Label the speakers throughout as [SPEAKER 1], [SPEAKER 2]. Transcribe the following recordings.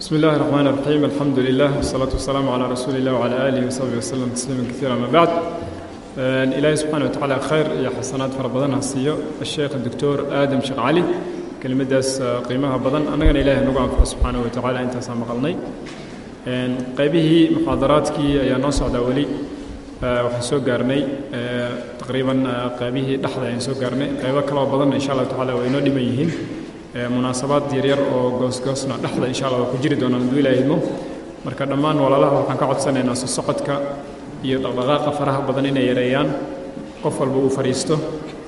[SPEAKER 1] بسم الله الرحمن الرحيم الحمد لله والصلاة والسلام على رسول الله وعلى آله وصحبه وسلم تسليما كثيرا ما بعد إلهي سبحانه وتعالى خير يا حسنات fara badan ha siiyo الشheekh الدكتور آدم sheekh cali kelimadaas qiimaha badan annagana ilaahay nagu anfaco subxaanaه watacaala intaasaan maqalnay qaybihii muxaadaraadkii ayaa noo socdaa weli waxaan soo gaarnay taqriiban qaybihii dhexda ayaan soo gaarnay qaybo kaloo badan insha allahu tacala way inoo dhiman yihiin munaasabaad yaryar oo goosgoosna dhexda insha allah waa ku jiri doonaan hadduu ilaahay idmo marka dhammaan walaalaha waxaan ka codsanaynaa soo socodka iyo dhaqdhaqaaqa faraha badan inay yareeyaan. Qof walba uu fadhiisto.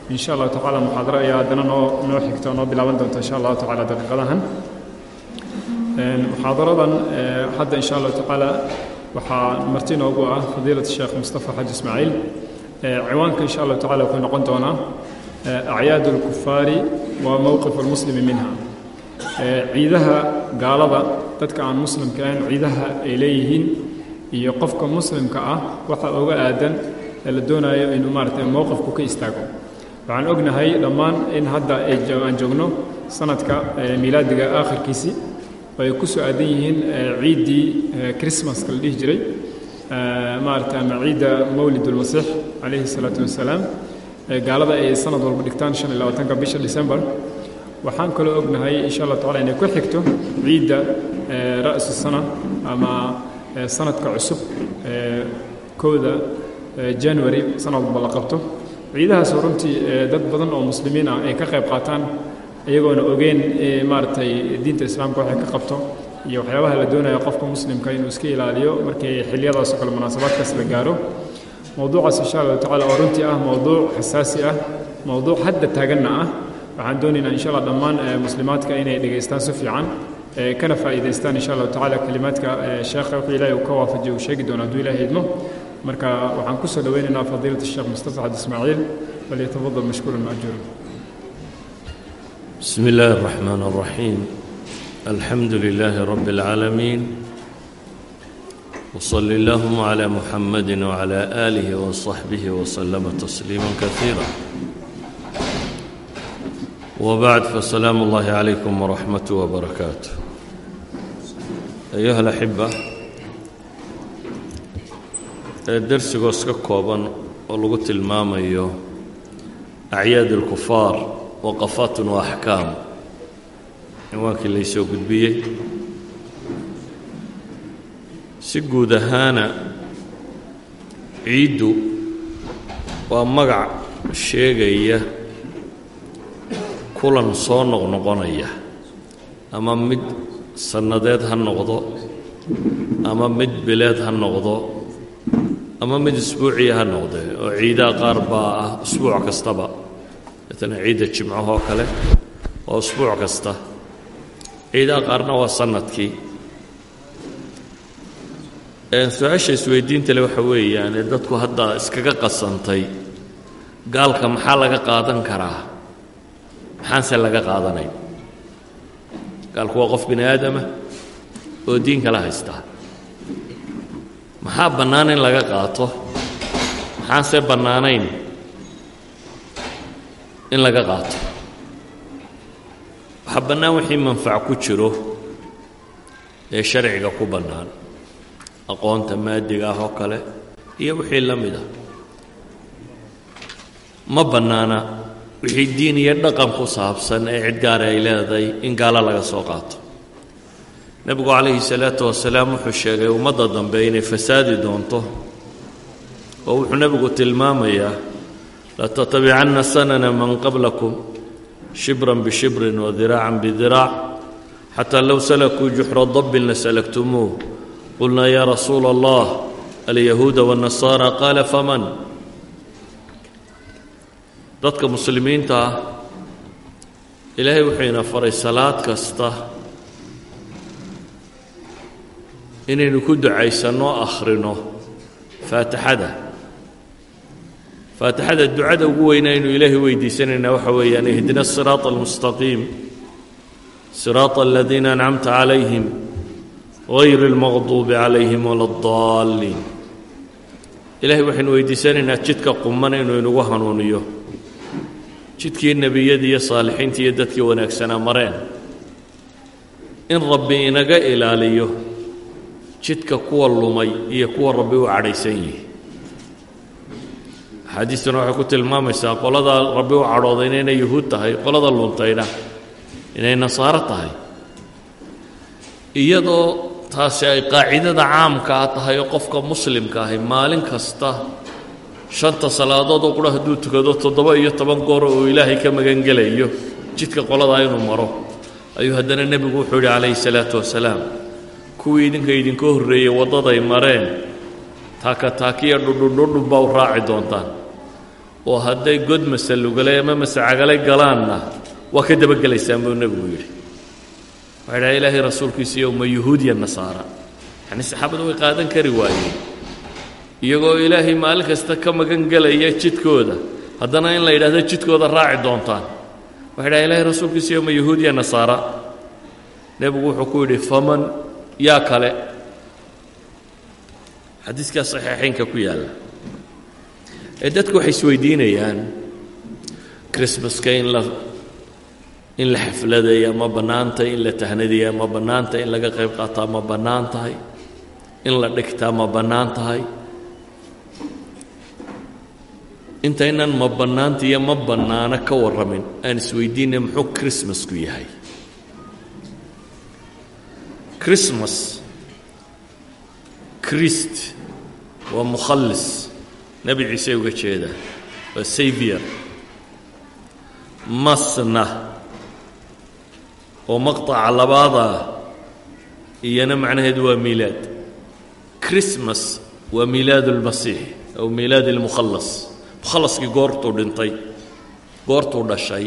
[SPEAKER 1] Insha allahu tacaala muxaadaro ayaa haddana noo noo xigta oo noo bilaaban doonta insha allahu tacaala daqiiqadahan. Muxaadaradan hadda insha allahu tacaala waxaa marti noogu ah fadiilat sheekh mustafa xaji ismaaciil. Ciwaanka insha allahu tacala wuxuu noqon doonaa acyaad اlkufaari wa mowqif اlmuslimi minha. Ciidaha gaalada dadka aan muslimka ahayn ciidaha ay leeyihiin iyo qofka muslimka ah waxa uga aadan ee la doonayo inuu maaragtay mowqifku ka istaago. Waxaan ognahay dhammaan in hadda aan joogno sanadka miilaadiga aakhirkiisii ay ku soo aadan yihiin ciiddii christmaska la dhihi jiray. Maaragtay ama ciidda ulmasiix calayhi salaatu wassalaam gaalada ay sanad walba dhigtaan shan iyo labaatanka bisha december. Waxaan kaloo ognahay insha allah tacala inay ku xigto ciidda ra'su sana ama sanadka cusub kowda january sanad walba la qabto. Ciidahaasoo runtii dad badan oo muslimiin ah ay ka qayb qaataan iyagoona ogeen maaragtay diinta islaamka waxay ka qabto iyo waxyaabaha la doonaya qofka muslimka inuu iska ilaaliyo markii xilliyadaasoo kale munaasabaadkaas la gaaro mowduucaas insha allahu tacala oo runtii ah mowduuc xasaasi ah mowduuc hadda taaganna ah waxaan doonaynaa insha allah dhammaan muslimaadka inay dhegaystaan si fiican kana faa'iidaystaan insha allahu tacala kelimaadka sheekha wuxuu ilaahay uu ka waafajiyo uu sheegi doono hadduu ilaahay idmo marka waxaan ku soo dhoweynaynaa fadiilat sheekh mustafa xad ismaaciil falyatafadal mashkuuran maajuuran
[SPEAKER 2] بسم الله الرحمن الرحيم الحمد لله رب العالمين وصل اللهم على محمد وعلى آله وصحبه وسلم تسليما كثيرا وبعد فسلام الله عليكم ورحمته وبركاته أيها الأحبة درسigoo iska kooban oo lagu tilmaamayo أعyaad الكفاar waqafaat وaxkaam cinwaankii laysoo gudbiyey si guud ahaana ciiddu waa magac sheegaya kulan soo noqnoqonaya ama mid sannadeed ha noqdo ama mid bileed ha noqdo ama mid isbuuciya ha noqdee oo ciidaha qaar baa ah usbuuc kastaba. Matala ciidda jimcahoo kale waa usbuuc kasta. Ciidaha qaarna waa sannadkii su'aasha isweydiinta le waxa weeyaan ee dadku hadda iskaga qasantay gaalka maxaa laga qaadan karaa? Maxaanse laga qaadanay? Gaalku waa qof bini aadama oo diin kala haystaa. Maxaa bannaan in laga qaato? Maxaanse bannaanayn in laga qaato? Waxaa bannaan wixii manfac ku jiro ee sharciga ku bannaan aqoonta maadiga ah oo kale iyo wixii la mid ah. Ma bannaana wixii diin iyo dhaqan ku saabsan ee cid gaara ay leedahay in gaalo laga soo qaato. Nebigu calayhi salaatu wasalaam wuxuu sheegay ummadda dambe inay fasaadi doonto oo wuxuu nebigu tilmaamayaa latatabicanna sanana man qablakum shibran bishibrin wadiraacan bidiraac xataa low salakuu juxra dabbin lasalagtumuuh qulnaa yaa rasuula allah alyahuuda waannasaara qaala faman dadka muslimiinta ah ilaahay wuxuu ina faray salaad kasta inaynu ku ducaysanno akhrino faatixada faatixada ducada ugu weyna aynu ilaahay weydiisanaynaa waxa weeyaan ihdina asiraata almustaqiim siraata aladiina ancamta calayhim hayr اlmaqduubi calayhim wala اdaalliin ilaahay waxaynu weydiisanaynaa jidka qumana inuu inugu hanuuniyo. Jidkii nebiyadii iyo saalixiintii iyo dadkii wanaagsanaa mareen. In rabbi inaga ilaaliyo jidka kuwa lumay iyo kuwa rabbi u cadhaysan yihi axaadiistuna waxay ku tilmaamaysaa qolada rabbi u cadhooday inaynay yuhuud tahay qolada luntayna inay nasaaro tahay. Iyadoo taasi ay qaacidada caamkaa tahay oo qofka muslimka ahi maalin kasta shanta salaadood oo qura hadduu tukado toddoba iyo toban goor oo ilaahay ka magangelayo jidka qoladaa inuu maro. Ayuu haddana nebigu wuxuu yidhi calayhi salaatu wasalaam kuwii idinka idinka horreeyey waddaday mareen taaka taakiya dhudhundhudhun baa u raaci doontaan. Oo hadday god masalugale ama masacagale galaanna waa ka dabagelaysaan buu nebigu yidhi waxay dhaha ilaahay rasuulkiisiiyo ma yuhuudiya nasaara. Yacnii saxaabadu way qaadan kari waayeen. Iyagoo ilaahay maalin kasta ka magan gelaya jidkooda haddana in la yidhahdo jidkooda raaci doontaan. Waxay dhaha ilaahay rasuulkiisiiyo ma yuhuudiya nasaara. Nebigu wuxuu ku yidhi faman yaa kale? Xadiiskaa saxiixaynka ku yaalla. Ee dadku waxay isweydiinayaan christmaska in la in la xafladaya ma bannaan tahay in la tahnadiya ma bannaan tahay in laga qayb qaataa ma bannaan tahay in la dhigtaa ma bannaan tahay intaynan ma bannaanta iyo ma bannaano ka warramin. Aan isweydiinay muxuu christmasku yahay. Christmas christ waa mukhallis. Nebi ciise uga jeeda waa savior. Masna oo maqطaca labaada iyana macnaheedu waa miilaad christmas waa miilaad اlmasiix aw miilaad اlmukhalas mukhalaskii goortuu dhintay goortuu dhashay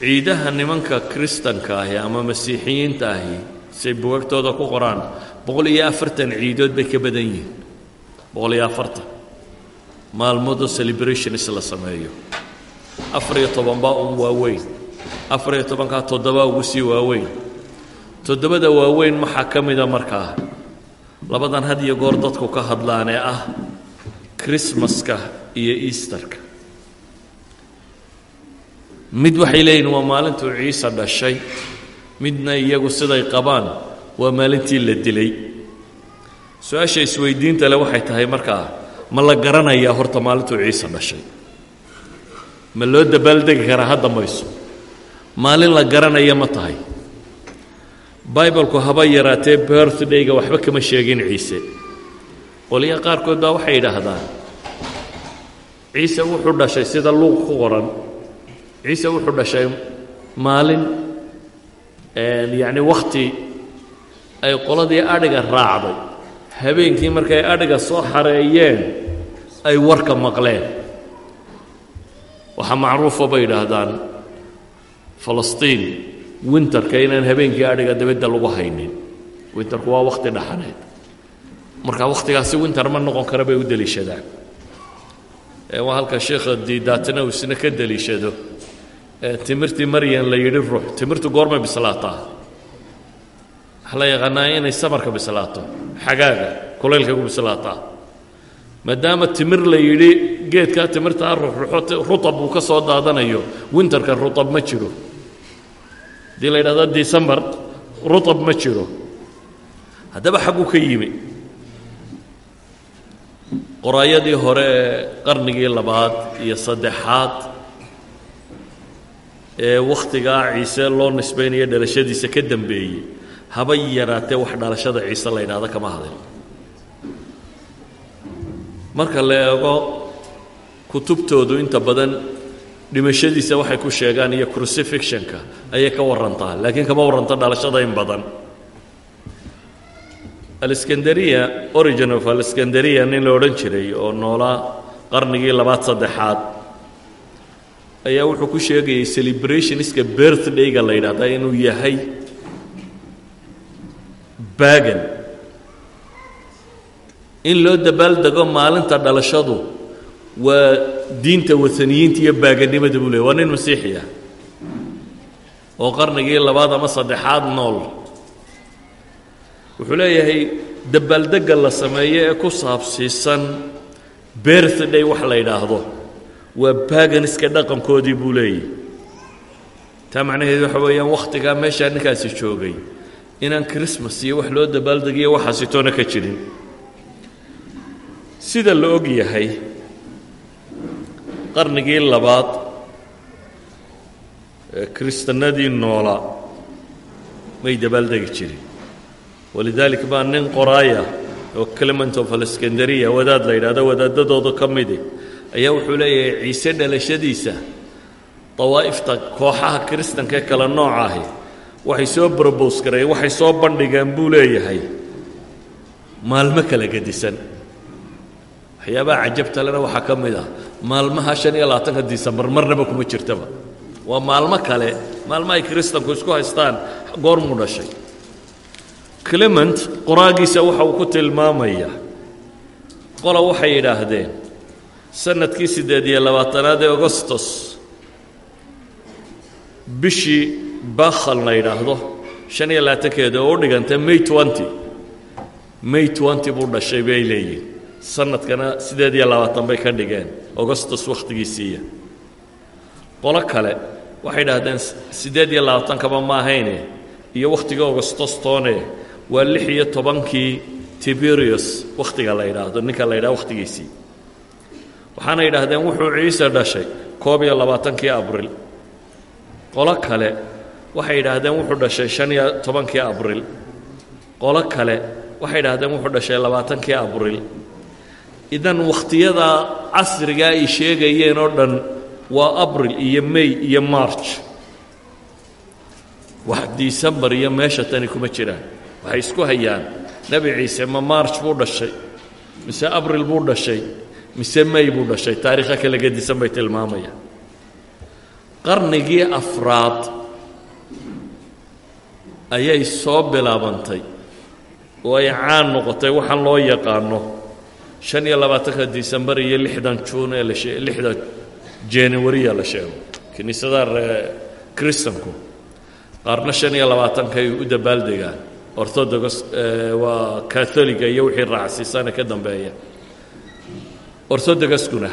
[SPEAKER 2] ciidaha nimanka kristanka ahi ama masiixiyiinta ahi say bugaagtooda ku qoraan boqol iyo afartan ciidood bay ka badan yihiin boqol iyo afartan maalmoodoo celebrations la sameeyo afar iyo toban baa un waaweyn. Afar iyo tobankaa toddobaa ugu sii waaweyn. Toddobada waaweyn maxaa ka mida markaa labadan had iyo goor dadku ka hadlaan ee ah krismaska iyo easterka. Mid waxay leeyihiin waa maalintuu ciise dhashay. Midna iyagu siday qabaan. Waa maalintii la dilay. Su'aasha isweydiinta le waxay tahay markaa ma la garanayaa horta maalintuu ciise dhashay ma loo dabaaldegi karaa? Ha dambayso. Maalin la garanaya ma tahay. Bibalku haba yaraatee birthdayga waxba kama sheegin ciise. Qoliya qaarkood baa waxay yidhaahdaan ciise wuxuu dhashay sida luuq ku qoran. Ciise wuxuu dhashay maalin yacni wakhti ay qoladii adhiga raacday. Habeenkii markay adhiga soo xareeyeen ay warka maqleen waxaa macruufa bay yidhaahdaan. Falastiin winterka inaan habeenkii adhiga dabadda lagu haynin. Winterku waa wakhti dhaxaneed. Marka wakhtigaasi winter ma noqon kara bay u deliishadaan. Waa halka sheekha diidaatna uu isna ka deliishado. Timirtii maryan la yidhi ruux timirtu goormay bislaataa? Waxaa la yaqaanaa inay samarka bislaato xagaaga kulaylka ku bislaataa maadaama timir la yidhi geedkaa timirtaa rutab uu ka soo daadanayo winterka rutab ma jiro. Haddii la yidhahdo decembar rutab ma jiro. Haddaba xagguu ka yimi. Qoraayadii hore qarnigii labaad iyo saddexaad ee wakhtigaa ciise loo nisbaynayo dhalashadiisa ka dambeeyey haba yaraatee wax dhalashada ciise la yidhaahdo kama hadin marka la eego kutubtoodu inta badan dhimashadiisa waxay ku sheegaan iyo crucifixionka ayay ka warantaa laakiin kama warranto dhalashada in badan. Alskandariya origin of alskandariya nin la odhan jiray oo noolaa qarnigii labaad saddexaad ayaa wuxuu ku sheegayay celebrationska birthdayga la yidhahda inuu yahay bagan in loo dabaaldego maalinta dhalashadu waa diinta wataniyiinta iyo baaganimada buu leey waa nin masiixi ah oo qarnigii labaad ama saddexaad nool. Wuxuu leeyahay dabaaldegga la sameeyo ee ku saabsiisan birthday wax la yidhaahdo waa baganiska dhaqankoodii buu leeyahy taa macnaheedu waxa weeyaan wakhtigaa meeshaa ninkaasi joogay inaan christmas iyo wax loo dabaaldegiyo waxaasitoona ka jirin sida la og yahay qarnigii labaad ee noolaa may dabaaldegi jirin. Walidaalik baa nin qoraaya oo clement of aleskandariya wadaad la yidhahdo wadaadadooda ka midi ayaa wuxuu leeyahay ciise dhalashadiisa dawaa'ifta kooxaha kiristanka ee kale nooca ahi waxay soo brobos waxay soo bandhigeen buu leeyahay. Maalmo kala gedisan waxyaabaha cajabtalena waxaa ka mid ah. Maalmaha shan iyo labaatanka disembar marnaba kuma jirtaba. Waa maalmo kale maalmo ay kiristanku isku haystaan goormuu dhashay. Clement qoraagiisa waxa uu ku tilmaamayaa qola waxay yidhaahdeen sannadkii siddeed iyo labaatanaad ee agostos bishii bakhal la yidhaahdo shan iyo labaatankeeda oo u dhiganta may twenty. May twenty buu dhashay bay leeyihiin sanadkana siddeed iyo labaatan bay ka dhigeen. Agostos wakhtigiisiiya qolo kale waxay idhahdeen siddeed iyo labaatankaba ma ahayne iyo wakhtiga agostostoone waa lix iyo tobankii tiberius wakhtiga la yidhaahdo ninka la yidhahdo wakhtigiisii waxaana yidhaahdeen wuxuu ciise dhashay koob iyo labaatankii abril. Qolo kale waxay yidhaahdeen wuxuu dhashay shan iyo tobankii abril. Qolo kale waxay yidhaahdeen wuxuu dhashay labaatankii abril idan wakhtiyada casriga ay sheegayeen oo dhan waa abril iyo may iyo march wax disembar iyo meesha tani kuma jiraan. Waxay isku hayaan. Nebi ciise ma march buu dhashay? Mise abril buu dhashay? Mise may buu dhashay? Taariikha kala gedisan bay tilmaamayaan qarnigii afraad ayay soo bilaabantay oo ay caan noqotay waxaan loo yaqaano shan iyo labaatanka disembar iyo lixdan juun ee lixda januariya la sheego. Kiniisadaha ree kristanku qaarna shan iyo labaatankay u dabaaldegaan orthodox waa catholiga iyo wixii raacsiisana ka dambeeya. Orthodoxkuna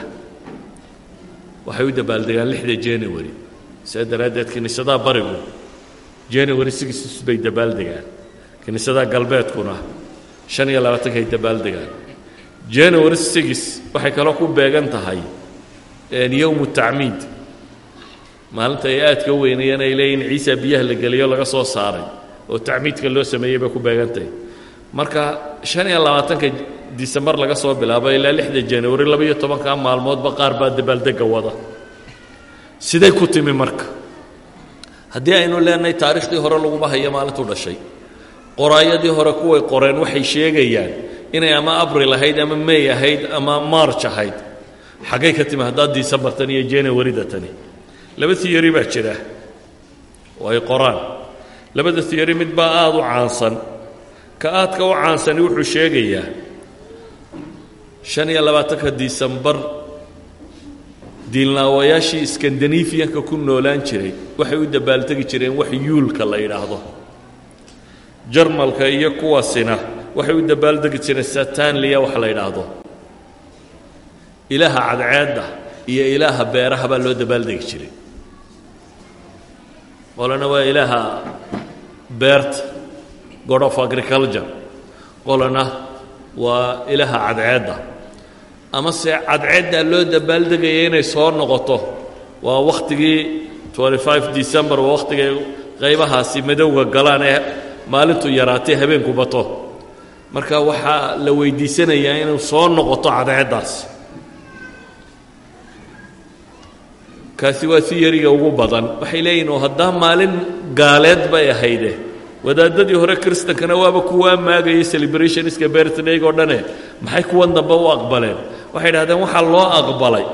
[SPEAKER 2] waxay u dabaaldegaan lixda january. Sidaa daraaddeed kiniisadaha barigu january six bay dabaaldegaan kiniisadaha galbeedkuna shan iyo labaatankay dabaaldegaan january six waxay kaloo ku beegan tahay yowmu tacmiid. Maalinta ay aadka u weynayeen ay leeyihiin ciisa biyaha la geliyo laga soo saaray oo tacmiidka loo sameeyey bay ku beegantahay marka shan iyo labaatanka disembar laga soo bilaabo ilaa lixda january laba iyo tobankaa maalmoodba qaar baa dabaaldega wada. Siday ku timi marka. Haddii aynu leenahay taariikhdii hore laguma hayo maalintuu dhashay. Qoraayadii hore kuway qoreen waxay sheegayaan inay ama abril ahayd ama may ahayd ama march ahayd. Xaggay ka timi haddaad disembar tan iyo januaryda tani laba tiyari baa jira. Oo ay qoraan labada tiyari mid baa aada u caansan. Ka aadka u caansani wuxuu sheegayaa shan iyo labaatanka disembar diilnaawayaashii skandinafiyanka ku noolaan jiray waxay u dabaaldegi jireen wax yuulka la yidhaahdo. Jarmalka iyo kuwaasina waxay u dabaaldegi jireen satanliya wax la yidhaahdo. Ilaaha cadceedda iyo ilaaha beeraha baa loo dabaaldegi jiray. Qolana waa ilaaha beerta god of agriculture. Qolana waa ilaaha cadceedda. Ama se cadceeddaa loo dabaaldegaya inay soo noqoto waa wakhtigii december waa wakhtigay qaybahaasi madowga galaan ee maalintu yaraatay habeenku bato marka waxaa la weydiisanayaa inuu soo noqoto cadceeddaas kaasi waa si yariga ugu badan. Waxay leeyihiin oo haddaa maalin gaaleed bay ahayde. Wadaadadii hore kristankana waaba kuwaa maagayay celebrationska bertdayg oo dhane. Maxay kuwan dambe u aqbaleen? Waxay idhahdeen waxaa loo aqbalay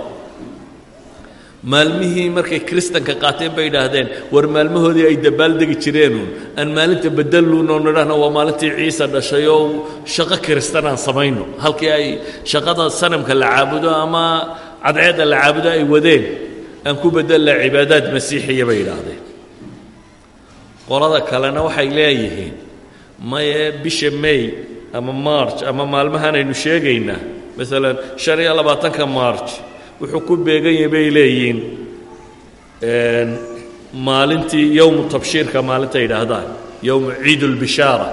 [SPEAKER 2] maalmihii markay kristanka qaateen bay idhaahdeen war maalmahoodii ay dabaaldegi jireenuun aan maalinta bedelluun oo nidhahna waa maalintii ciise dhashay oo shaqo kiristan aan samayno. Halkii ay shaqada sanamka la caabudo ama cadceedda la caabudo ay wadeen aan ku bedella cibaadaad masiixiya bay idhaahdeen. Qolada kalena waxay leeyihiin maye bisha may ama march ama maalmahan aynu sheegaynaa maalan shan iyo labaatanka march wuxuu ku beegan yahay bay leeyihiin maalintii yowmu tabshiirka maalinta yidhaahdaan yowmu ciid ulbishaara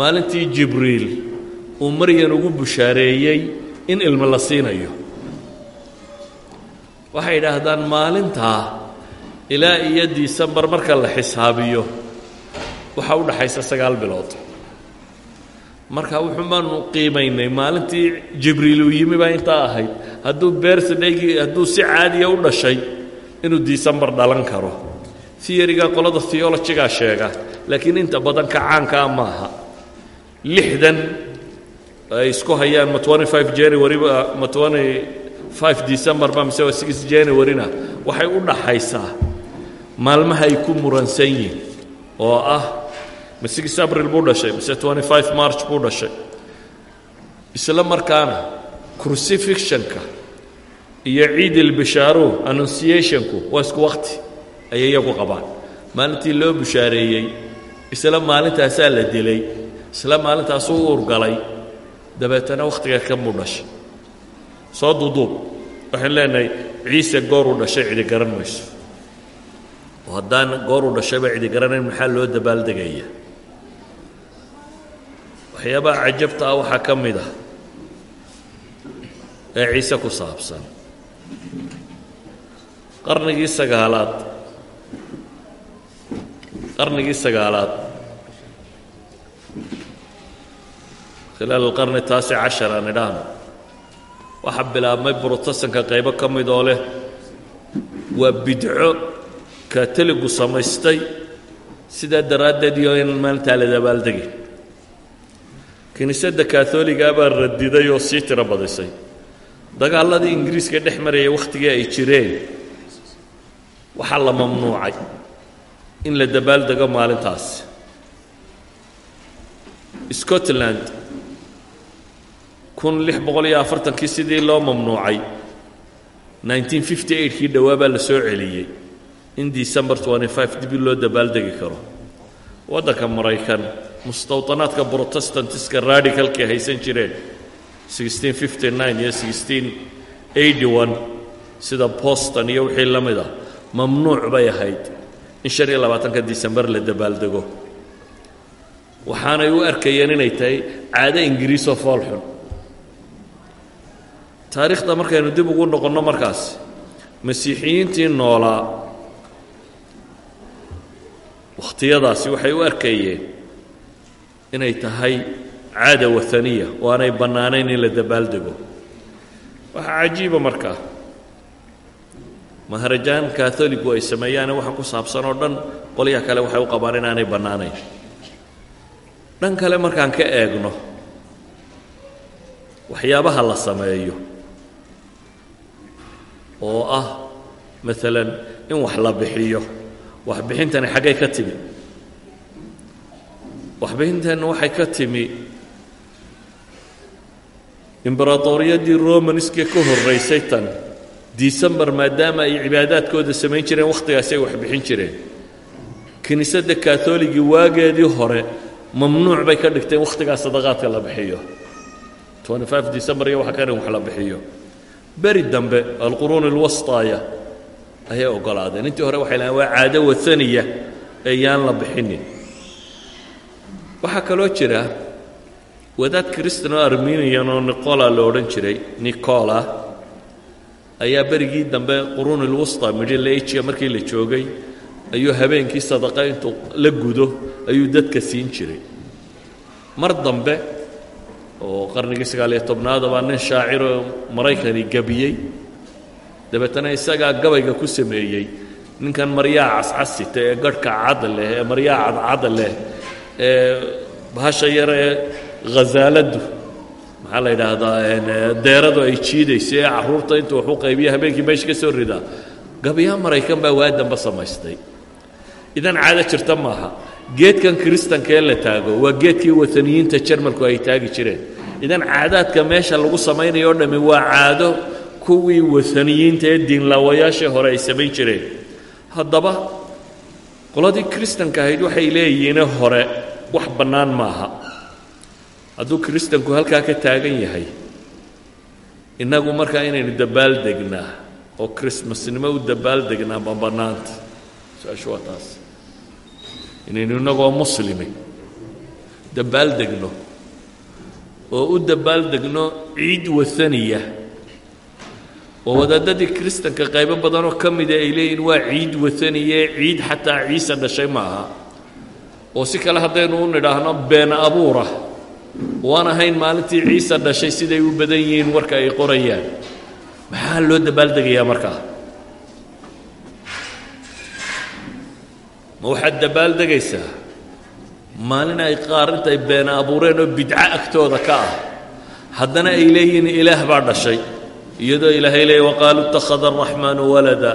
[SPEAKER 2] maalintii jibriil uu maryan ugu bushaareeyey in ilmo la siinayo. Waxay yidhaahdaan maalintaa ilaa iyo disembar marka la xisaabiyo waxaa u dhaxaysa sagaal bilood marka wuxuu baanu qiimaynay maalintii jibriil uu yimi baa intaa ahayd. Hadduu bersdaygii hadduu si caadiya u dhashay inuu disembar dhalan karo. Theoryga qolada theologigaa sheega laakiin inta badan ka caankaa maaha. Lixdan ay isku hayaan ma twenty five january ma twenty five december ba mise waa six january-na waxay u dhaxaysaa. Maalmaha ay ku muransan yihiin oo ah ma abril buu dhashay mise march buu dhashay. Isla markaana crucifixionka iyo ciid ilbishaaruhu annunciationku waa isku waqti ayay iyagu qabaan. Maalintii loo bushaareeyey isla maalintaasaa la dilay isla maalintaasuu uurgalay dabeetana wakhtiga ka muu dhashay. Soo duuduub waxaan leenahay ciise gooruu dhashay cidi garan mayso. Oo haddaan gooruu dhashayba cidi garanayn maxaa loo dabaaldegaya waxyaabaha cajabta ah waxaa ka mid ah ee ciise ku saabsan. Qarnigii sagaalaad qarnigii sagaalaad khilaal alqarni taasic cashar aan idhaahno waxaa bilaabmay brotestanka qaybo ka mid oo leh waa bidco katoligu samaystay sidaa daraaddeed iyo in maalintaa la dabaaldegin kiniisadda katholigaa baa radiday oo sii tiro badisay. Dagaalladii ingiriiska dhex marayay wakhtigii ay jireen. Waxaa la mamnuucay in la dabaaldego maalintaas. Scotland kun lix boqol iyo afartankii sidii loo mamnuucay nineteen fifty eight kii dhowaa baa la soo celiyey in december twenty five dibi loo dabaaldegi karo. Waddanka maraykan mustawطanaadka brotestantiska radicalkay haysan jireen iyo sida boston iyo wixii la mid ah mamnuuc bay ahayd in shan iyo labaatanka december la dabaaldego. Waxaanay u arkayeen inay tahay caado ingiriisoo fool xun. Taariikhda markaynu dib ugu noqonno markaas masiixiyiintii noolaa wakhtiyadaasi waxay u arkayeen inay tahay caada waaniya oo aanay bannaanayn in la dabaaldego waxaa cajiiba markaa maharajaan katholigu ay sameeyaane waxa ku saabsan oo dhan qolyaha kale waxay u qabaan inaanay bannaanayn. Dhan kale markaan ka eegno waxyaabaha la sameeyo oo ah maalan in wax la bixiyo. Waxbixintani xaggay ka timi waxbixinteenna waxay ka timi imberatoriyadii romanskee ka horraysay tan december maadaama ay cibaadaadkooda samayn jireen wakhtigaasi ay waxbixin jireen. Kiniisadda katholigii waageedii hore mamnuuc bay ka dhigteen wakhtigaa sadaqaadka la bixiyo. December iyo waxa ka dhan wax la bixiyo. Beri dambe alquruun alwastaaya ayay oggolaadeen. Intii hore waxay lahaen waa caado waaniya ee la bixinin waxaa kaloo jira wadaad christano armenian oo nicola la odhan jiray nicola ayaa berigii dambe quruun ilwusta middle agia markii la joogay ayuu habeenkii sadaqa intuu la gudo ayuu dadka siin jiray. Mar dambe oo qarnigii sagaaliyo tobnaada baa nin shaaciroo maraykani gebiyey dabeetana isagaa gabayga ku sameeyey ninkan maryaa cascasita ee garhka cada leh ee maryaa cadcada leh bahasha yar ee khasaaladdu maxaa la yidhaahdaa deeradu ay jiidayso ee carruurta intuu wax u qaybiya habeenkii meesha ka soo ridaa. Gabayaa maraykan baa waa damba samaystay. Idan caado jirta maaha. Geedkan kiristankee la taago waa geedkii wataniyiinta jarmalku ay taagi jireen. Idan caadaadka meesha lagu samaynayo o dhammi waa caado kuwii wataniyiinta ee diinlaawayaashii hore ay samayn jireen. Haddaba qoladii kiristanka ahayd waxay leeyihiine hore wax bannaan maaha. Hadduu kiristanku halkaa ka taagan yahay innagu markaa inaynu dabaaldegnaa oo krismasnimo u dabaaldegnaa ma bannaanta. Su'aashu waa taas. Inaynu innagoo muslimi dabbaal degno oo u dabbaal degno ciid waaniya oo wadaadadii kristanka qaybo badanoo ka mida ay leeyihiin waa ciid waaniye ciid xataa ciise dhashay ma aha oo si kale haddaynu u nidhaahno been abuura. Waan ahayn maalintii ciise dhashay siday u badan yihiin warka ay qorayaan. Maxaa loo dabaaldegayaa markaa ma waxaad dabaaldegaysaa maalin ay qaar intay been abuureen oo bidco agtooda ka ah. Haddana ay leeyihiin ilaah baa dhashay iyadoo ilaahay leeyay waqaaluu ittakhada araxmaanu walada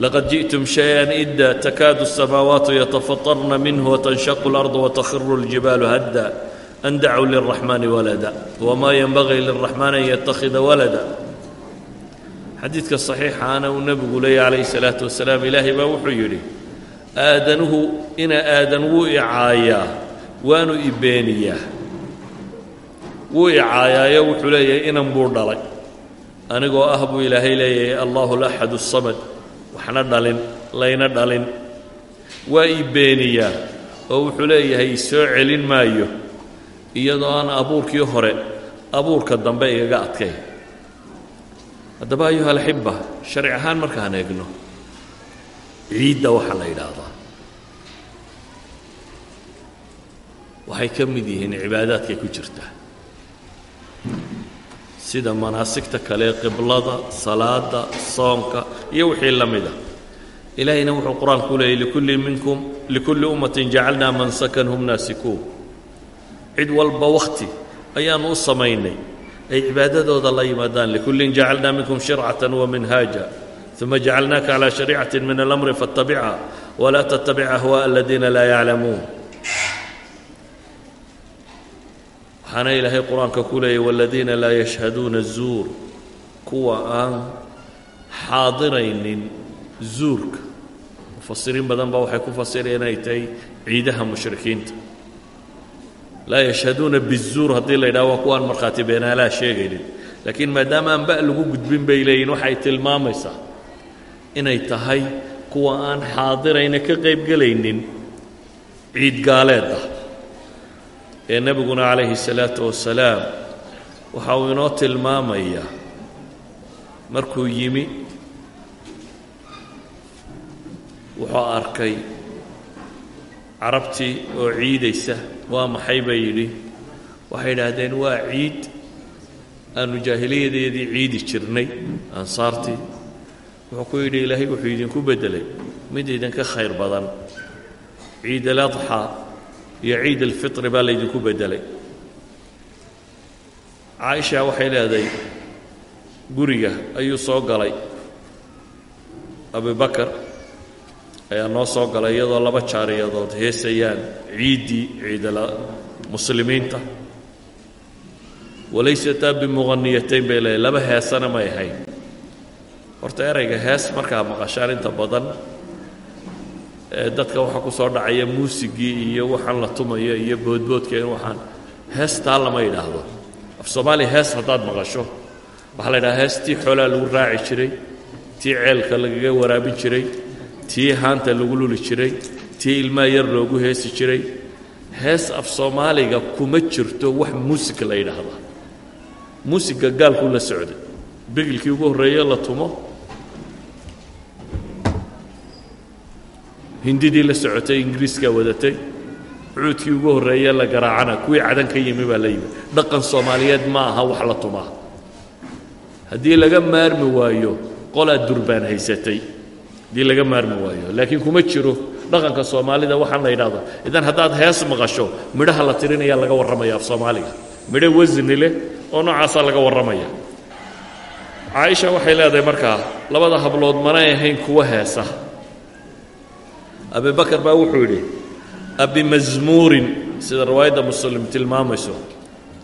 [SPEAKER 2] laqad ji'tum shay-an idda takaadu asamaawaatu yatafatarna minhu watanshaqu اlardu watakhiru اljibaalu hadda an dacuu liraxmaani walada wamaa yenbagii liraxmaan an yattakhida walada xadiidka saxiixaana uu nebigu leeyay calayhi salaatu wasalaam ilaahay baa wuxuu yidhi aadanuhu ina aadan wuu icaayaa waanu ibeeniyaa wuu icaayaayo wuxuu leeyahay inan buu dhalay anigoo ah buu ilaahay leeyahay allahu laxad الsamad waxna dhalin layna dhalin. Waa ii beeniyaa oo wuxuu leeyahay soo celin maayo. Iyadoo aan abuurkii hore abuurka dambe igaga adkay. Haddaba ayuha alxiba sharci ahaan markaan eegno ciidda waxaa la yidhaahdaa. Waxay ka mid yihiin cibaadaadkay ku jirta sida manaasigta kale qiblada salaada soonka iyo wixii la mida ilaahayna wuxuu qur'aanku leeyay likulli minkum likulli ummatin jacalnaa mansakan hum naasikuun. Cid walba wakhti ayaanu u samaynay ay cibaadadooda la yimaadaan likullin jacalnaa minkum shircatan wa minhaaja uma jacalnaaka calaa shariicati min alamri faاtabicha walaa tattabic ahwaaءa aladiina laa yaclamuun waxaana ilaahay qur'aanka ku leeyay waladiina laa yashhaduuna azuur kuwa aan xaadiraynin zuurka. Mufasiriin badan ba waxay ku fasirayeen inay tahay ciidaha mushrikiinta. Laa yashhaduuna bizuur haddii la yidhaha waa kuwa markhaati beenaalaa sheegaynin. Laakiin maadaama aan ba' lagu gudbin bay leeyihiin waxay tilmaamaysaa inay tahay kuwa aan xaadirayna ka qaybgelaynin ciid gaaleed ah ee nebiguna calayhi الsalaatu wasalaam waxa uu inoo tilmaamayaa markuu yimi wuxuu arkay carabtii oo ciidaysa waa maxay? bay yidhi. Waxay idhaahdeen waa ciid. Aanu jaahiliyadeedii ciidi jirnay ansaartii. Wuxuu ku yidhi ilaahay wuxuu idinku beddelay. Mid idinka khayr badan. Ciid aladxaa iyo ciid alfitri baa laydinku beddelay. Caaisha waxay leedahay guriga ayuu soo galay. Abubakar ayaa noo soo galay iyadoo laba jaariyadood heesayaan ciiddii ciidala muslimiinta. Walaysataa bimuqaniyatayn bay leedahay laba heesana may ahayn. Horta erayga hees markaa maqashaan inta badan dadka waxaa ku soo dhacaya muusigii iyo waxaan la tumayo iyo boodboodka in waxaan heestaa lama yidhaahdo. Af soomaaliya hees haddaad maqasho waxaa la yidhaha hees tii xoolaa lagu raaci jiray tii ceelka lagaga waraabin jiray tii haanta lagu luli jiray tii ilmaa yar loogu heesi jiray. Hees af soomaaliga kuma jirto wax muusig la yidhaahda muusigga gaalkuu la socday begilkii ugu horreeye la tumo hindidii la socotay ingiriiskaa wadatay. Cuudkii ugu horreeye la garaacana kuwii cadan ka yimi baa la yimi. Dhaqan soomaaliyeed ma aha wax la tumaa. Haddii laga maarmi waayo qolaa durbaan haysatay. Haddii laga maarmi waayo laakiin kuma jiro dhaqanka soomaalida waxaan la yidhahdo idan haddaad hees maqasho midhaha la tirinaya laga warramaya af soomaaliga. Midho wasni leh oo noocaasaa laga warramaya. Caaisha waxay leedahay markaa labada hablood manay ahayn kuwa heesa abibakar baa wuxuu yidhi abimazmuurin sida riwaayadda muslim tilmaamayso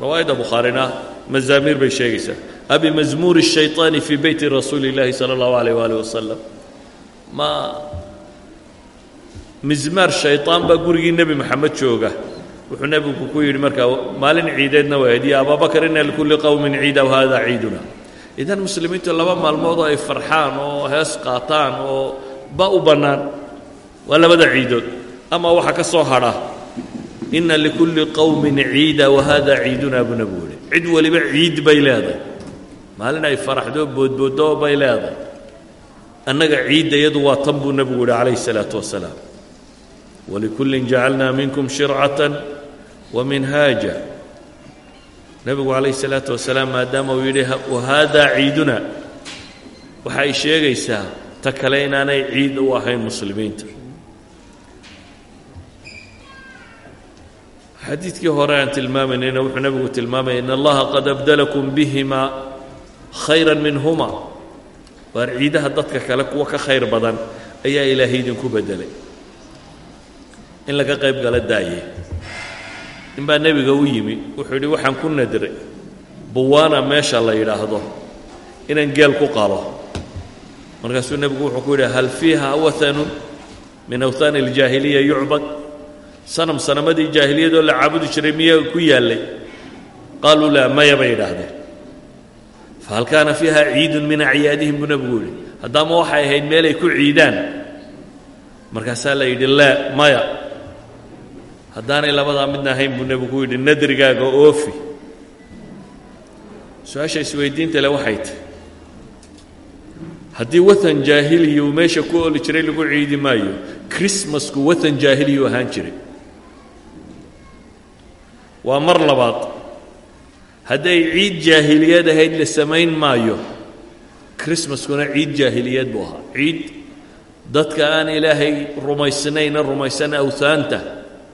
[SPEAKER 2] riwaayadda bukhaarina mazaamiir bay sheegaysaa abimazmuuri الshayطaani fii beyti rasuuli اllahi salى اllahu alayh waalih wasalam ma mizmaar shayطaan baa gurigii nebi moxamed jooga wuxuu nebigu ku yidhi markaa maalin ciideedna waa hediya ababakar ina likulli qowmin ciida whada ciiduna idan muslimiintu laba maalmood oo ay farxaan oo hees qaataan oo ba u bannaan waa labada ciidood. Ama waxa ka soo hadha inna likulli qowmin ciida wahaada ciidunaa buna buuhi cid waliba ciid bay leedahay. Maalin ay faraxdoo boodboodoo bay leedahay. Annaga ciiddayadu waa tan buu nebigu yidhi calayhi isalaatu wassalaam walikullin jacalnaa minkum shircatan wa minhaaja. Nebigu calayhi isalaatu wasalaam maadaama uu yidhi wahaadaa ciiduna waxay sheegaysaa ta kale inaanay ciid u ahayn muslimiinta. Xadiidkii hore aan tilmaamanayna wuxuu nebigu tilmaamaya in allaha qad abdalakum bihima khayra minhuma. Waar ciidaha dadka kale kuwa ka khayr badan ayaa ilaahay idinku bedelay in laga qayb gala daaye. In baa nebiga u yimi wuxuu yidhi waxaan ku nadiray buwaana meesha la yidhaahdo inaan geel ku qalo. Markaasuu nebigu wuxuu ku yidhi hal fiiha wahanun min awhaani aljaahiliya yucbad sanam sanamadii jaahiliyadoo la caabudi jiray miyaa ku yaallay qaaluu laa maya bay yidhaahdeen. Fahal kaana fiiha ciidun min acyaadihim buu nebigu yidhi. Haddaama waxay ahayd meelay ku ciidaan. Markaasaa la yidhi laa maya. Haddaanay labadaa midna ahayn buu nebigu yidhi nadrigaaga oofi. Su'aasha isweydiinta le waxay tahy haddii watan jaahiliya uu meesha ku oli jiray lagu ciidi maayo krismasku watan jaahiliyu ahaan jiray waa mar labaad. Hadday ciid jaahiliyad ahayd la samayn maayo krismaskuna ciid jaahiliyad buu ahaa. Ciid dadka aan ilaahay rumaysnayna rumaysan awhaanta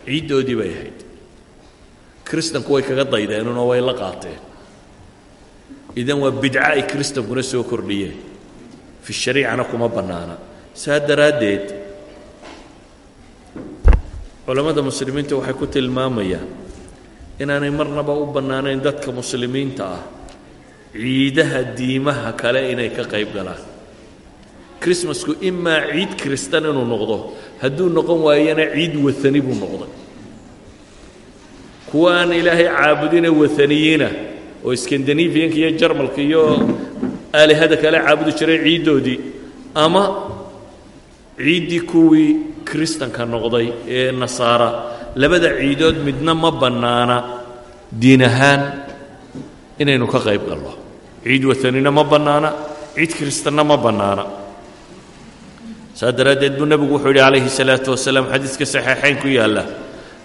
[SPEAKER 2] ciiddoodii bay ahayd. Kristanku way kaga daydeenunoo way la qaateen. Idan waa bidco ay kristankuna soo kordhiyeen. Fi shariicana kuma bannaana. Saa daraaddeed culammada muslimiinta waxay ku tilmaamayaan inaanay marnaba u bannaanayn dadka muslimiinta ah. Ciidaha diimaha kale inay ka qayb galaan. Krismasku imaa ciid kristan inuu noqdo hadduu noqon waayana ciid waani buu noqday. Kuwa aan ilaahay caabudine waaniyiina oo skandinafiyanka iyo jarmalka iyo aalihada kale caabudi jiray ciiddoodii ama ciiddii kuwii kristanka noqday ee nasaara labada ciidood midna ma bannaana. Diin ahaan inaynu ka qayb galno. Ciid watanina ma bannaana ciid kristana ma bannaana. Saa daraaddeed buu nebigu wuxuu yidhi calayhi salaatu wasalaam xadiiska saxiixayn ku yaalla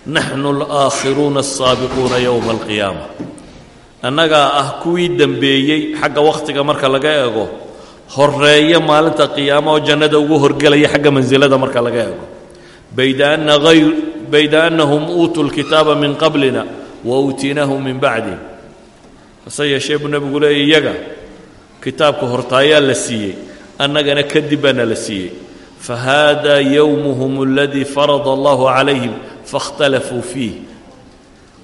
[SPEAKER 2] naxnu alaakhiruuna asaabiquuna yowma alqiyaama. Annagaa ah kuwii dembeeyey xagga wakhtiga marka laga ego horreeya maalinta qiyaama oo jannada ugu horgelaya xagga mansilada marka laga ego bayda anna annahum uutuu lkitaaba min qablina wa uutiinaahu min bacdi. Hase yeeshee buu nebigu leeyay iyaga kitaabka hortaayaa la siiyey annagana kadib baana la siiyey. Fahada yowmuhum aladii farada allahu calayhim faاkhtalafuu fiih.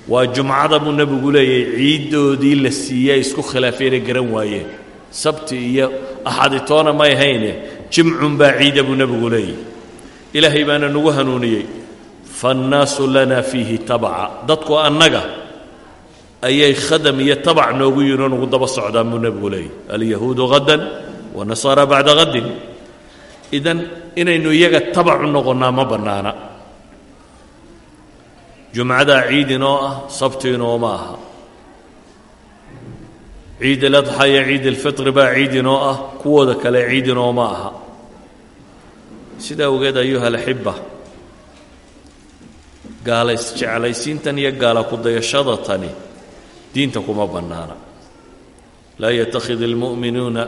[SPEAKER 2] Waa jumcada buu nebigu leeyahy ciiddoodii la siiyey isku khilaafeenay garan waayeen sabti iyo axaditoona may hayne jimcun baa ciida buu nebigu leeyahy. Ilaahay baana nagu hanuuniyey faannaasu lana fiihi tabca dadku annaga ayay khadam iyo tabac noogu yihiin oo nagu daba socdaan buu nebigu leeyahy alyahuudu hadan wanasaara bacda hadin idan inaynu iyaga tabacu noqonnaa ma bannaana jumcadaa ciid inoo ah sabti inooma aha ciid aladxa iyo ciid alfitri baa ciid inoo ah kuwooda kale ciid inooma aha sidaa awgeed ayuha alaxiba gaalays jeclaysiintan iyo gaala ku-dayashada tani diinta kuma bannaana laa yattakhid almu'minuuna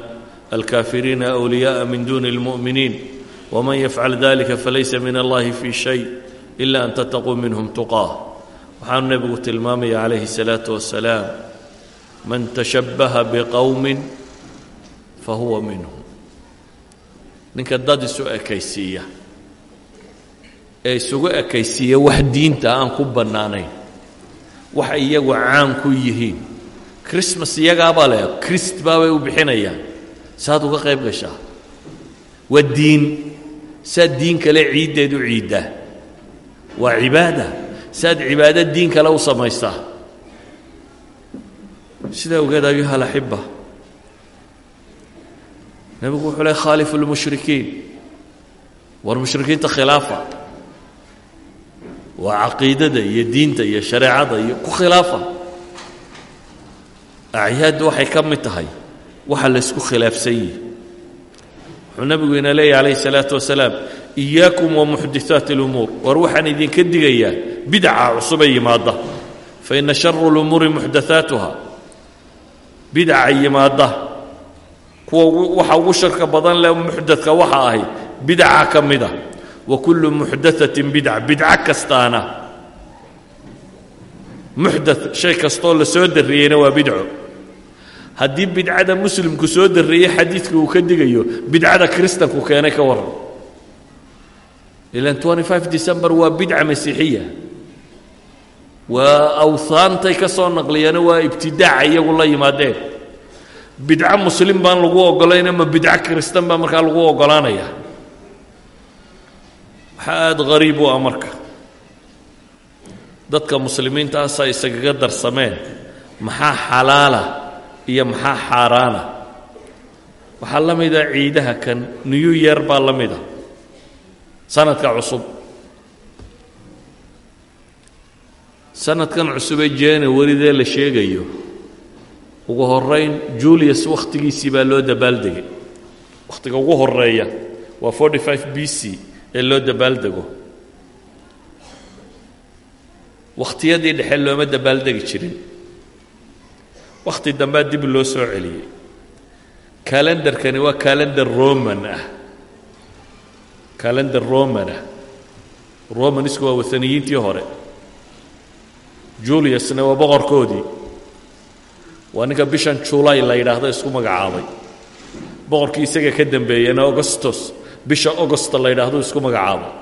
[SPEAKER 2] alkaafiriina awliyaءa min duuni اlmu'miniin wman yafcal dalika falaysa min allahi fi shay ila an tattaquu minhum tuqaa waxaanu nebigu tilmaamaya calayhi الsalaaةu wasalaam man tashabbaha biqowmin fahuwa minhum ninka dad isu ekaysiiya ee isugu ekaysiiya wax diinta aan ku bannaanayn. Waxay iyagu caan ku yihiin. Christmas iyagaabaa le christ baabay u bixinayaan. Saad uga qayb gashaa? Waa diin. Saad diin kale ciiddeed u ciiddaa. Waa cibaada. Saad cibaado diin kale u samaystaa. Sidaa ogeed ayuha alaxiba nebigu wuxuu ley khaalifu lmushrikiin war mushrikiinta khilaafa waa caqiidada iyo diinta iyo shareecada iyo ku khilaafa. Acyaaddu waxay ka tahay waxa laysku khilaafsan yihi wuxuu nabigu ina leeyahy calayhi salaatu wasalaam iyaakum wa muxdiaat اlumuur war waxaan idinka digayaa bidaca cusubay yimaadda faina sharu lumuuri muxdaثaatuha bidaca kuwa waxa ugu sharka badan leh muxdadka waxa ahay bidaca ka wa kullu muxdathatin bidca bidco kastaana. Muxdath shay kastoo la soo darriyeyna waa bidco haddii bidcada muslimku soo darreeyey xadiidka uu ka digayo bidcada kristanku keenay ka warran ilan december waa bidca masiixiya. Waa awhaantay ka soo naqliyeena waa ibtidaaca iyagu la yimaadeen bidco muslim baan lagu oggolayn ama bidco kristan baa markaa lagu oggolaanaya waxaa aada hariib u ah marka. Dadka muslimiintaasaa isagaga darsameen. Maxaa xalaala iyo maxaa xaaraana? Waxaa la mida ciidaha kan new year baa la mida sanadka cusub. Sanadkan cusubee januaridee la sheegayo ugu horayn julius wakhtigiisii baa loo dabaaldegay wakhtiga ugu horreeya waa forty five b c ee loo dabaaldego wakhtiyadii dhexe looma dabaaldegi jirin. Wakhti dambea dib loo soo celiyey. Kalendarkani waa kalendar roman ah. Kalendar roman ah. Romanisku waa waaniyiintii hore. Juliusna waa boqorkoodii. Waa ninka bishan julay la yidhaahdo isku magacaabay boqorkii isaga ka dambeeyena augustus bisha augusta la yidhaahdo isku magacaabay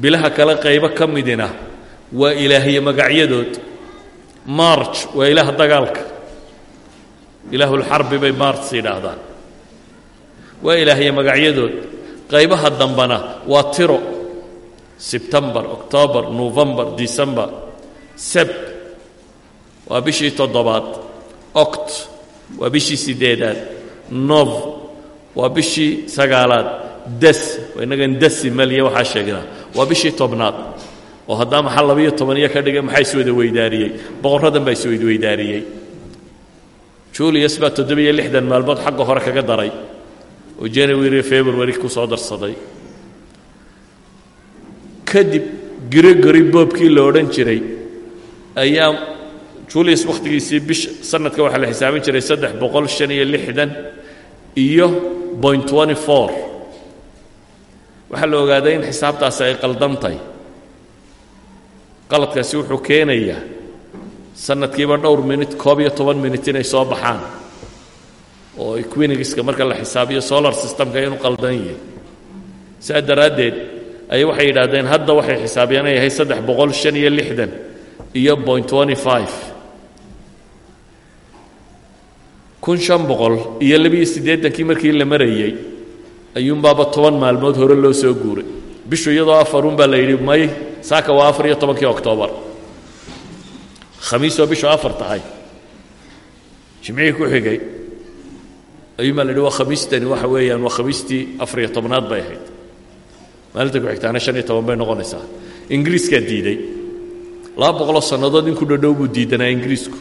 [SPEAKER 2] bilaha kale qaybo ka midina waa ilaahye magacyadood. March waa ilaah dagaalka. Ilaahulxarbi bay march yidhaahdaan. Waa ilaahye magacyadood. Qaybaha dambana waa tiro. Sebtembar octobar novembar december. Seb waa bishii toddobaad. Oct waa bishii siddeedaad. Nov waa bishii sagaalaad des waa innagan desimaliya waxaa sheegnaa waa bishii tobnaad oo haddaa maxaa labiyo tobaniyo ka dhigay maxaa iswada weydaariyey? Boqorradan baa isweydaariyey julius baa toddobiyo lixdan maalmood xagga hore kaga daray oo january february ku soo darsaday. Kadib gregory boobkii la odhan jiray ayaa julius wakhtigiisii bish sanadka waxaa la xisaabin jiray saddex boqol shan iyo lixdan iyo point four waxaa la ogaaday in xisaabtaasi ay qaldantahy qaladkaasi wuxuu keenayaa sanadkiiba dhowr minut koob iyo toban minut inay soo baxaan oo equinigiska marka la xisaabiyo solar systemka inuu qaldan yahay. Saa daraaddeed ayay waxay yidhaahdeen hadda waxay xisaabiyaan ay yahay saddex boqol shan iyo lixdan iyo point twenty five. Kun shan boqol iyo labiyo siddeetankii markii la marayey ayuunbaaba toban maalmood hore loo soo guuray. Bishu iyadoo afarun baa la yidhi may saaka waa afar iyo tobankii oktoobar khamiisoo bishu afar tahay. Jimcihii ku xigay. Ayuunbaa la yidhi waa khamiistani waxa weeyaan waa khamiistii afar iyo tobnaad bay ahayd. Maalinta ku xigtaana shan iyo toban bay noqonaysaa. Ingiriiskaa diiday. Laba boqoloo sannadood in ku dhodhow buu diidanaa ingiriisku.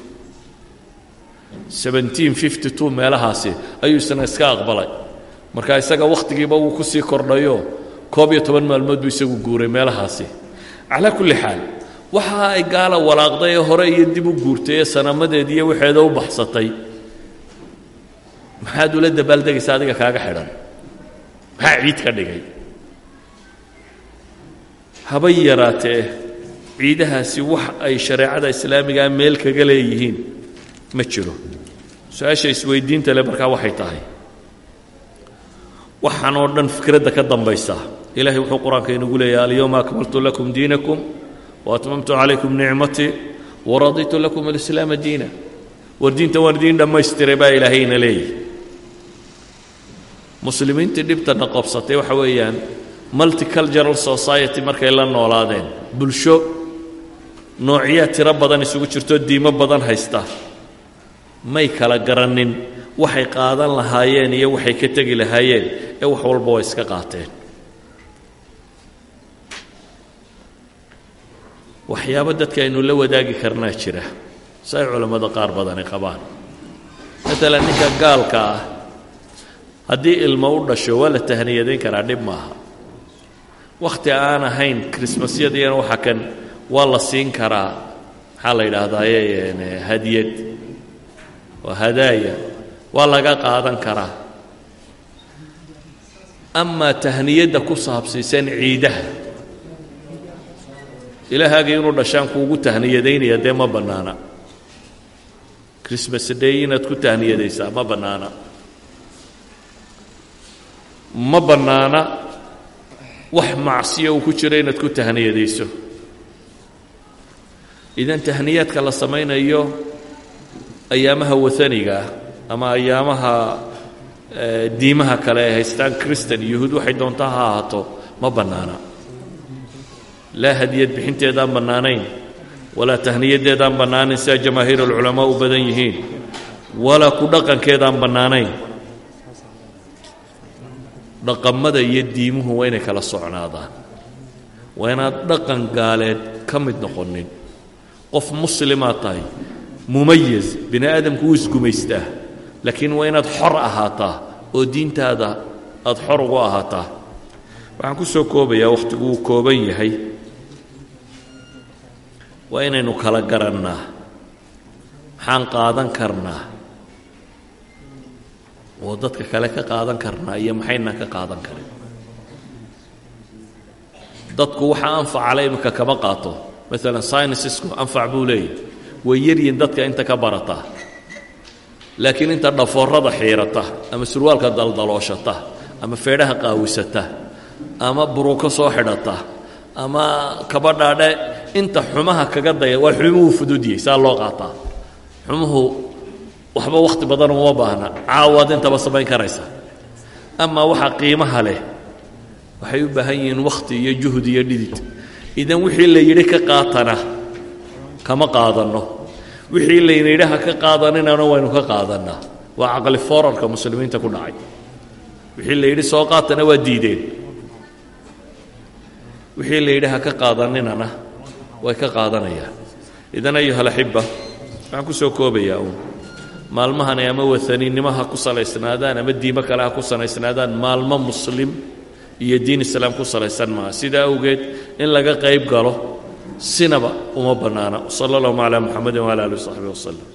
[SPEAKER 2] Meelahaasi ayuu isna iska aqbalay marka isaga wakhtigiiba wuu ku sii kordhayo koob iyo toban maalmood buu isagu guuray meelahaasi. Calaa kulli xaal waxa ay gaala walaaqday ee hore iyo dib u guurtay ee sanamadeed iyo waxeeda u baxsatay. Maxaad ula dabaaldegaysa adiga kaaga xidhan? Maxaa ciid ka dhigay? Habay yaraatee ciidahaasi wax ay shareecada islaamigaa meel kaga leeyihiin? Ma jiro. Su'aasha isweydiinta le markaa waxay tahay waxaan oo dhan fikradda ka dambaysa. Ilahay wuxuu qur'aanka inagu leeyahay alyowma akmaltu lakum diinakum waatmamtu calaykum nicmatii waraditu lakum alislaama diina war diinta waan idiin dhammaystiray baa ilaahayna leeyahy muslimiintii dhibtana qobsatay waxa weeyaan multicultural society markay la noolaadeen. Bulsho noocyaa tiro badan isugu jirto diimo badan haysta. May kala garannin waxay qaadan lahaayeen iyo waxay ka tegi lahaayeen ee wax walba way iska qaateen. Waxyaabo dadka aynu la wadaagi karnaa jira si ay culammada qaar badani qabaan. Maalan ninka gaalka ah haddii ilmo u dhasho waa la tahniyadayn karaa dhib maaha. Wakhti aan ahayn krismasyadiyana waxa kan waa la siin karaa maxaa la yidhaahdaa hadiyad. Waa hadaaya waa laga qaadan karaa. Amaa tahniyadda ku saabsiisan ciidaha. Ilaahaagii inuu dhashaan kuugu tahniyadaynaya dee ma bannaana. Chrismas day inaad ku tahniyadaysaa ma bannaana. Ma bannaana wax macsiya uu ku jiro inaad ku tahniyadayso. Idan tahniyaadka la samaynayo ayaamaha waaniga ah ama ayaamaha diimaha kale ay haystaan christan yuhuud waxay doonta ha ahaato ma bannaana. Laa hadiyad bixinteedaan bannaanayn walaa tahniyadeedaan bannaanayn sidaa jamaahiir alculamaa u badan yihiin walaa ku dhaqankeedaan bannaanayn. Dhaqamada iyo diimuhu waa inay kala socnaadaan. Waa inaad dhaqan gaaleed ka mid noqonin qof muslimaad tahay mumayaz bini aadamku wuu isgumaystaa laakiin waa inaad xor ahaataa oo diintaada aada xor ugu ahaataa. Waxaan ku soo koobayaa wakhtigu uu kooban yahay. Waa inaynu kala garannaa. Maxaan qaadan karnaa? Oo dadka kale ka qaadan karnaa iyo maxaynaan ka qaadan karin? Dadku waxa anfacale iminka kama qaato. Maalan synisisku anfac buu leeyahy way yaryihin dadka inta ka barataa laakiin inta dhafoorada xiirata ama surwaalka daldalooshata ama feedhaha qaawisata ama buruuko soo xidhata ama kabadhaadhe inta xumaha kaga daya waa xumuhu fududiyey saa loo qaataa. Xumuhu waxba wakhti badan uma baahna caawaad intaba samayn karaysa. Amaa waxa qiimaha leh waxay u baahan yihiin wakhti iyo juhd iyo dhidid. Idan wixii la yidhi ka qaatana kama qaadanno wixii layna yidhi ha ka qaadaninana waynu ka qaadannaa waa caqli foorarka muslimiinta ku dhacay. Wixii la yidhi soo qaatana waa diideen. Wixii la yidhi ha ka qaadaninana way ka qaadanayaan. Idan ayuha alaxiba waxaan ku soo koobayaa uun. Maalmahani ama waaninnimo ha ku salaysnaadaan ama diimo kale ha ku salaysnaadaan maalmo muslim iyo diin islaam ku salaysan maaha. Sidaa awgeed in laga qayb galo sinaba uma bannaana. Sala allahuma calaa muxamedin wala alih w saxbi